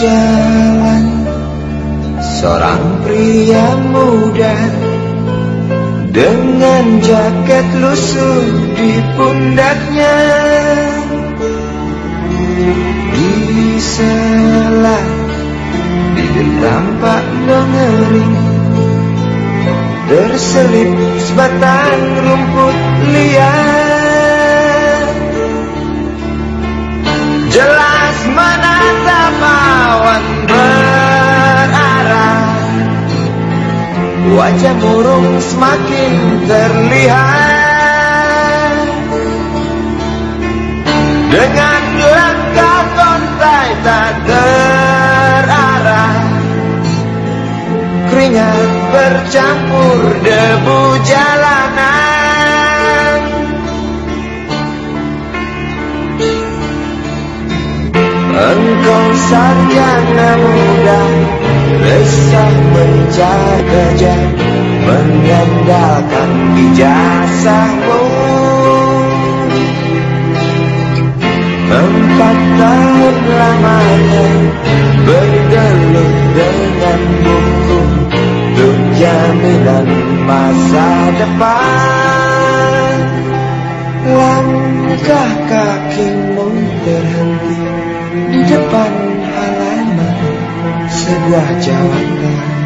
jalan. Seorang pria muda Dengan jaket lusuh di pundaknya. Di selat Bibir tampak mengering Terselip sebatang rumput liar. Wajah murung semakin terlihat. Dengan langkah kontai tak terarah. Keringat bercampur debu jalanan. Engkau sarjana muda Resah mencari kerja Mengandalkan ijazahmu. Empat tahun lamanya Bergelut dengan buku Untuk jaminan masa depan. Langkah kakimu terhenti Di depan halaman sebuah jawatan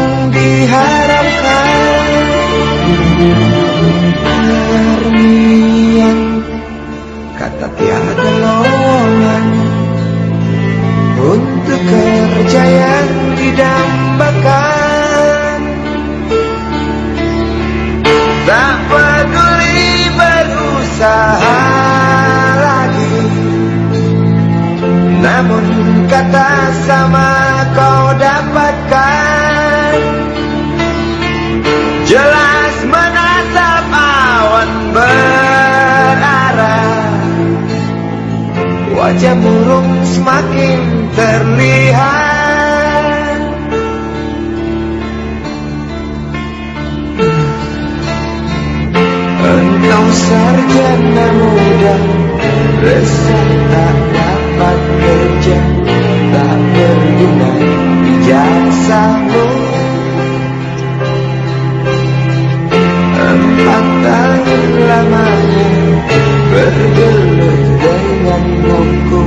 Tak peduli berusaha lagi Namun kata sama kau dapatkan. Jelas menatap awan berarah. Wajah murung semakin terlihat sarjana muda Resah tak dapat kerja Tak berguna ijazahmu. Empat tahun lamanya Bergelut dengan buku.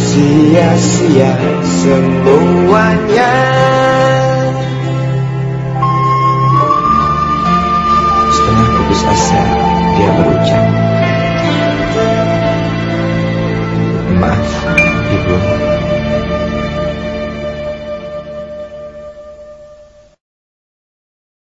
Sia-sia semuanya Lima.